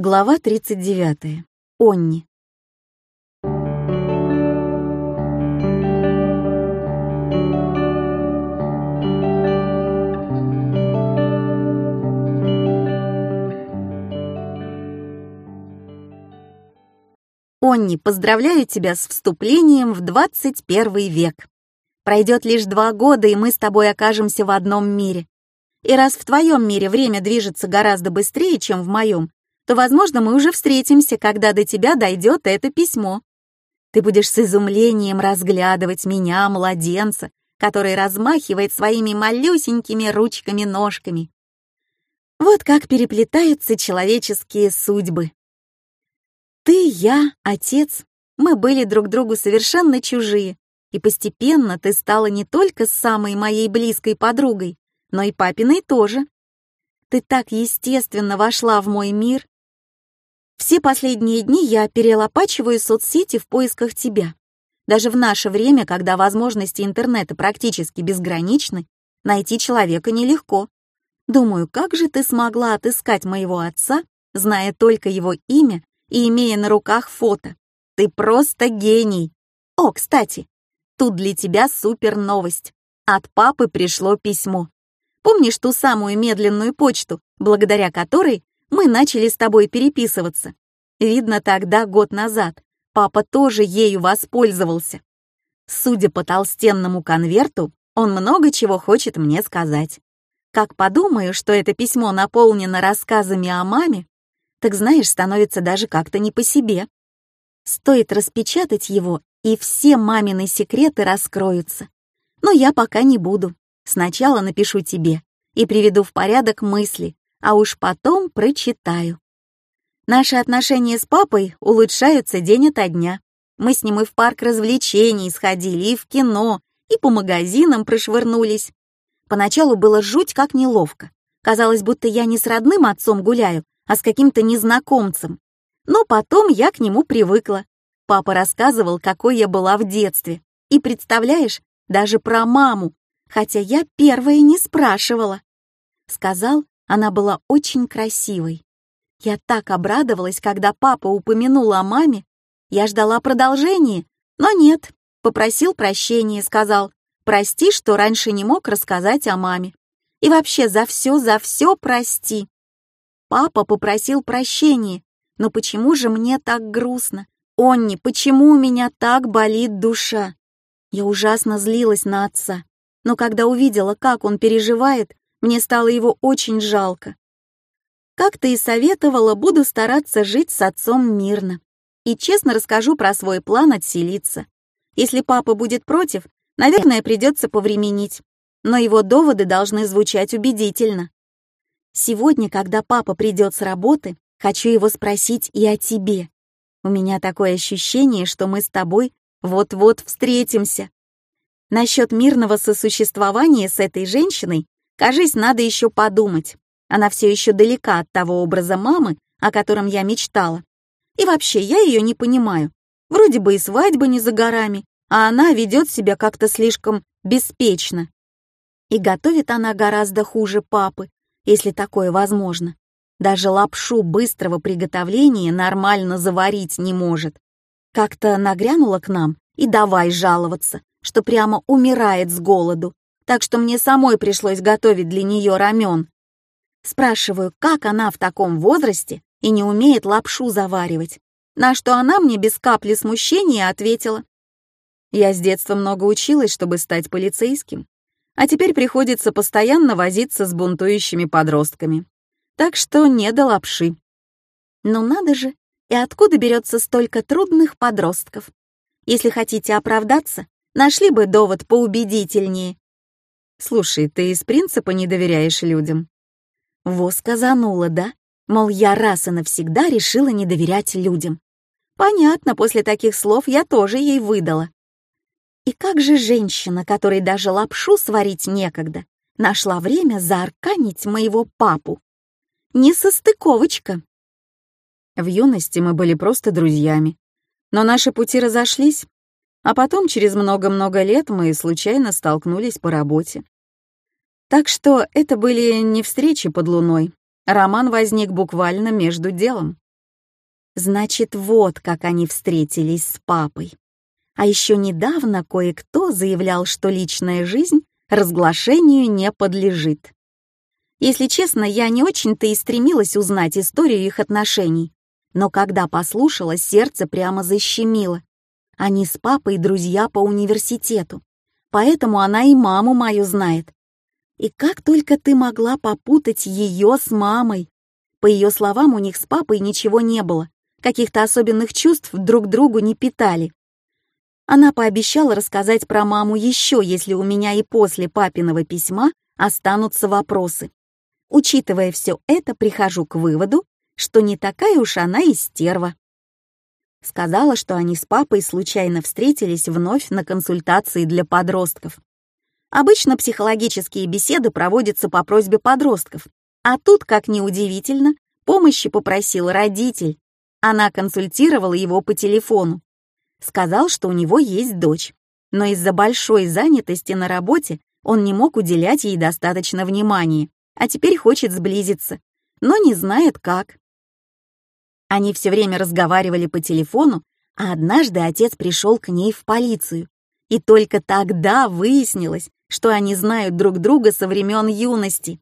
Глава 39. Онни. Онни, поздравляю тебя с вступлением в 21 век. Пройдет лишь два года, и мы с тобой окажемся в одном мире. И раз в твоем мире время движется гораздо быстрее, чем в моем, то, возможно, мы уже встретимся, когда до тебя дойдет это письмо. Ты будешь с изумлением разглядывать меня, младенца, который размахивает своими малюсенькими ручками-ножками. Вот как переплетаются человеческие судьбы. Ты, я, отец, мы были друг другу совершенно чужие, и постепенно ты стала не только самой моей близкой подругой, но и папиной тоже. Ты так естественно вошла в мой мир, все последние дни я перелопачиваю соцсети в поисках тебя. Даже в наше время, когда возможности интернета практически безграничны, найти человека нелегко. Думаю, как же ты смогла отыскать моего отца, зная только его имя и имея на руках фото? Ты просто гений. О, кстати, тут для тебя супер новость. От папы пришло письмо. Помнишь ту самую медленную почту, благодаря которой мы начали с тобой переписываться. Видно, тогда, год назад, папа тоже ею воспользовался. Судя по толстенному конверту, он много чего хочет мне сказать. Как подумаю, что это письмо наполнено рассказами о маме, так знаешь, становится даже как-то не по себе. Стоит распечатать его, и все мамины секреты раскроются. Но я пока не буду. Сначала напишу тебе и приведу в порядок мысли, а уж потом прочитаю. Наши отношения с папой улучшаются день ото дня. Мы с ним и в парк развлечений сходили, и в кино, и по магазинам прошвырнулись. Поначалу было жуть как неловко. Казалось, будто я не с родным отцом гуляю, а с каким-то незнакомцем. Но потом я к нему привыкла. Папа рассказывал, какой я была в детстве. И представляешь, даже про маму, хотя я первая не спрашивала. Сказал, она была очень красивой. Я так обрадовалась, когда папа упомянул о маме. Я ждала продолжения, но нет. Попросил прощения, сказал, прости, что раньше не мог рассказать о маме. И вообще за все, за все прости. Папа попросил прощения, но почему же мне так грустно? Онни, почему у меня так болит душа? Я ужасно злилась на отца, но когда увидела, как он переживает, мне стало его очень жалко. Как ты и советовала, буду стараться жить с отцом мирно. И честно расскажу про свой план отселиться. Если папа будет против, наверное, придется повременить. Но его доводы должны звучать убедительно. Сегодня, когда папа придет с работы, хочу его спросить и о тебе. У меня такое ощущение, что мы с тобой вот-вот встретимся. Насчет мирного сосуществования с этой женщиной Кажись, надо еще подумать. Она все еще далека от того образа мамы, о котором я мечтала. И вообще, я ее не понимаю. Вроде бы и свадьба не за горами, а она ведет себя как-то слишком беспечно. И готовит она гораздо хуже папы, если такое возможно. Даже лапшу быстрого приготовления нормально заварить не может. Как-то нагрянула к нам и давай жаловаться, что прямо умирает с голоду так что мне самой пришлось готовить для нее рамен. Спрашиваю, как она в таком возрасте и не умеет лапшу заваривать, на что она мне без капли смущения ответила. Я с детства много училась, чтобы стать полицейским, а теперь приходится постоянно возиться с бунтующими подростками. Так что не до лапши. Ну надо же, и откуда берется столько трудных подростков? Если хотите оправдаться, нашли бы довод поубедительнее Слушай, ты из принципа не доверяешь людям?» Во сказанула, да? Мол, я раз и навсегда решила не доверять людям. Понятно, после таких слов я тоже ей выдала. И как же женщина, которой даже лапшу сварить некогда, нашла время заарканить моего папу? Не состыковочка. В юности мы были просто друзьями, но наши пути разошлись, а потом, через много-много лет, мы случайно столкнулись по работе. Так что это были не встречи под луной. Роман возник буквально между делом. Значит, вот как они встретились с папой. А еще недавно кое-кто заявлял, что личная жизнь разглашению не подлежит. Если честно, я не очень-то и стремилась узнать историю их отношений. Но когда послушала, сердце прямо защемило. Они с папой друзья по университету, поэтому она и маму мою знает. И как только ты могла попутать ее с мамой? По ее словам, у них с папой ничего не было, каких-то особенных чувств друг другу не питали. Она пообещала рассказать про маму еще, если у меня и после папиного письма останутся вопросы. Учитывая все это, прихожу к выводу, что не такая уж она и стерва. Сказала, что они с папой случайно встретились вновь на консультации для подростков. Обычно психологические беседы проводятся по просьбе подростков, а тут, как ни удивительно, помощи попросил родитель. Она консультировала его по телефону. Сказал, что у него есть дочь, но из-за большой занятости на работе он не мог уделять ей достаточно внимания, а теперь хочет сблизиться, но не знает как. Они все время разговаривали по телефону, а однажды отец пришел к ней в полицию. И только тогда выяснилось, что они знают друг друга со времен юности.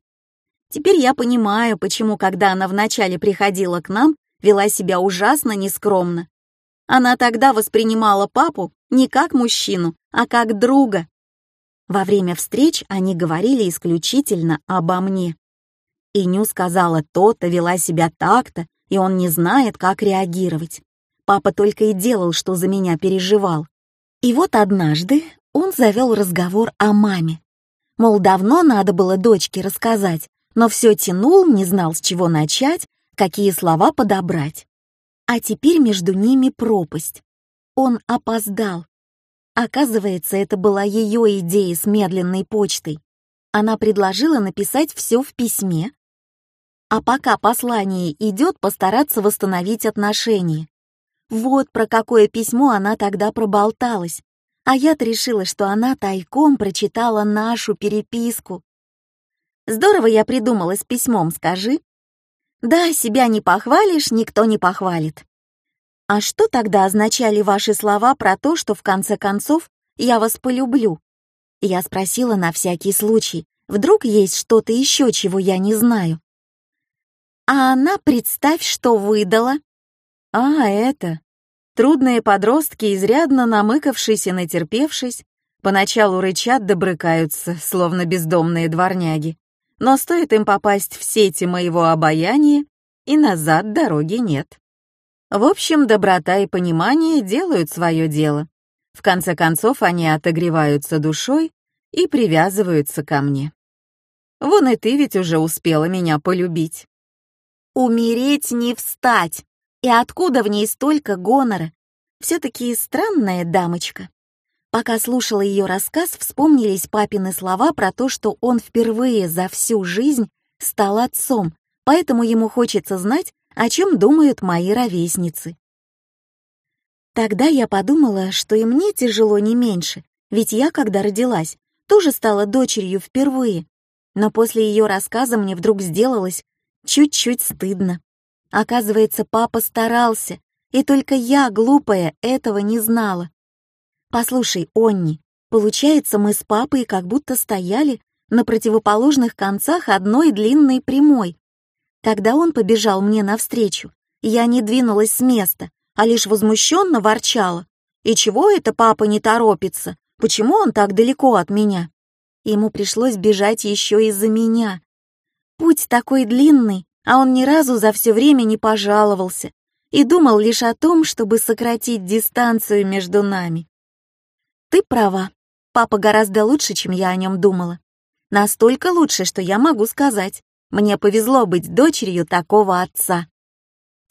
Теперь я понимаю, почему, когда она вначале приходила к нам, вела себя ужасно нескромно. Она тогда воспринимала папу не как мужчину, а как друга. Во время встреч они говорили исключительно обо мне. Иню сказала то-то, вела себя так-то, и он не знает, как реагировать. Папа только и делал, что за меня переживал. И вот однажды он завел разговор о маме. Мол, давно надо было дочке рассказать, но все тянул, не знал, с чего начать, какие слова подобрать. А теперь между ними пропасть. Он опоздал. Оказывается, это была ее идея с медленной почтой. Она предложила написать все в письме, а пока послание идет, постараться восстановить отношения. Вот про какое письмо она тогда проболталась. А я-то решила, что она тайком прочитала нашу переписку. Здорово я придумала с письмом, скажи. Да, себя не похвалишь, никто не похвалит. А что тогда означали ваши слова про то, что в конце концов я вас полюблю? Я спросила на всякий случай, вдруг есть что-то еще, чего я не знаю. А она, представь, что выдала. А, это. Трудные подростки, изрядно намыкавшись и натерпевшись, поначалу рычат да брыкаются, словно бездомные дворняги. Но стоит им попасть в сети моего обаяния, и назад дороги нет. В общем, доброта и понимание делают свое дело. В конце концов, они отогреваются душой и привязываются ко мне. Вон и ты ведь уже успела меня полюбить. Умереть не встать. И откуда в ней столько гонора? Все-таки странная дамочка. Пока слушала ее рассказ, вспомнились папины слова про то, что он впервые за всю жизнь стал отцом, поэтому ему хочется знать, о чем думают мои ровесницы. Тогда я подумала, что и мне тяжело не меньше, ведь я, когда родилась, тоже стала дочерью впервые. Но после ее рассказа мне вдруг сделалось чуть-чуть стыдно. Оказывается, папа старался, и только я, глупая, этого не знала. Послушай, Онни, получается, мы с папой как будто стояли на противоположных концах одной длинной прямой. Когда он побежал мне навстречу, я не двинулась с места, а лишь возмущенно ворчала. И чего это папа не торопится? Почему он так далеко от меня? Ему пришлось бежать еще из-за меня. Путь такой длинный, а он ни разу за все время не пожаловался и думал лишь о том, чтобы сократить дистанцию между нами. Ты права, папа гораздо лучше, чем я о нем думала. Настолько лучше, что я могу сказать, мне повезло быть дочерью такого отца.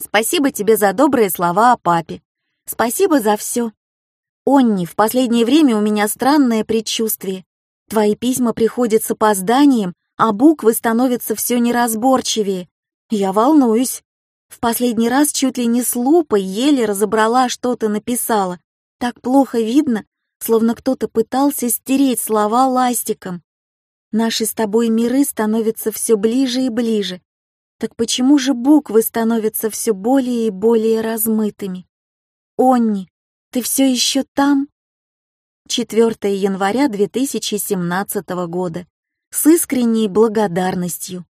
Спасибо тебе за добрые слова о папе. Спасибо за все. Онни, в последнее время у меня странное предчувствие. Твои письма приходят с опозданием, а буквы становятся все неразборчивее. Я волнуюсь. В последний раз чуть ли не с лупой еле разобрала, что ты написала. Так плохо видно, словно кто-то пытался стереть слова ластиком. Наши с тобой миры становятся все ближе и ближе. Так почему же буквы становятся все более и более размытыми? Онни, ты все еще там? 4 января 2017 года. С искренней благодарностью.